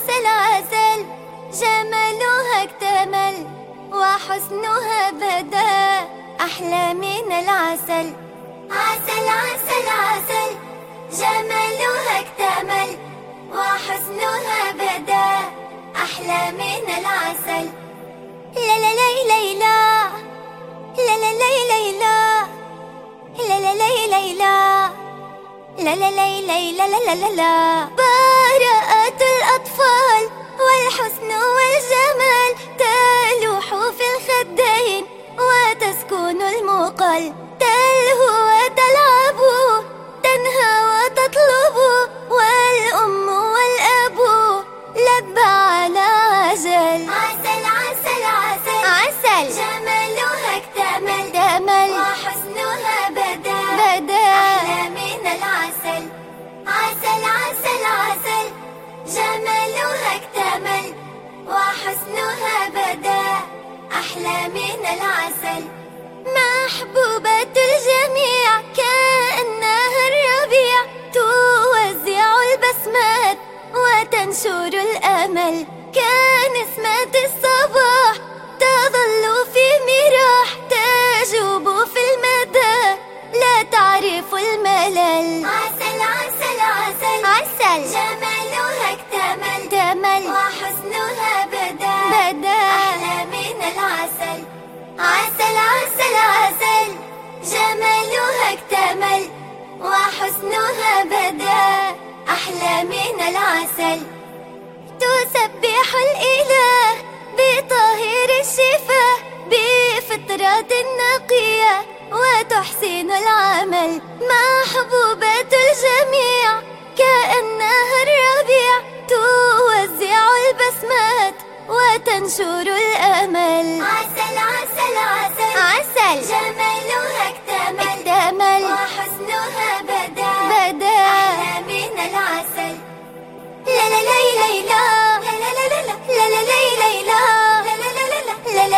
عسى العسل جمالها اكتمل وحسنها بدا أحلى من العسل عسل عسل عسل جمالها اكتمل وحسنها بدا أحلى من العسل لا لا لا لا لا لا لا لا لا لا لا ليلى لا لا لا لا لا لا لا لا براءة الأطفال والحسن والجمال تلوح في الخدين وتسكن المقل. جمالها اكتمل وحسنها بدا أحلى من العسل. محبوبة الجميع كأنها الربيع توزع البسمات وتنشر الأمل. كنسمة الصباح تظل في مراح تجوب في المدى لا تعرف الملل. عسل عسل عسل. عسل. جمال حسنها بدا أحلى من العسل. تسبح الإله بطهير الشفاء بفطرة نقية وتحسن العمل محبوبة الجميع. كأنها الربيع توزع البسمات وتنشر الأمل. عسل عسل عسل. عسل.